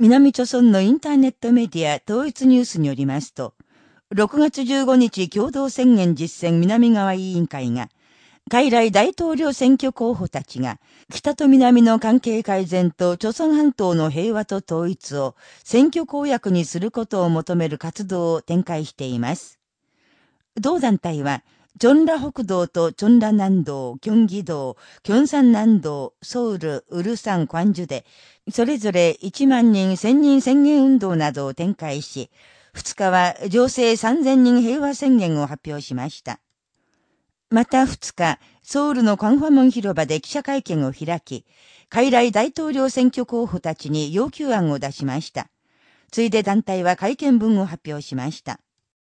南朝村のインターネットメディア統一ニュースによりますと、6月15日共同宣言実践南側委員会が、海来大統領選挙候補たちが、北と南の関係改善と朝鮮半島の平和と統一を選挙公約にすることを求める活動を展開しています。同団体は、チョンラ北道とチョンラ南道、キョンギ道、キョンサン南道、ソウル、ウルサン、クワンジュで、それぞれ1万人1000人宣言運動などを展開し、2日は情勢3000人平和宣言を発表しました。また2日、ソウルのカンファモン広場で記者会見を開き、海来大統領選挙候補たちに要求案を出しました。ついで団体は会見文を発表しました。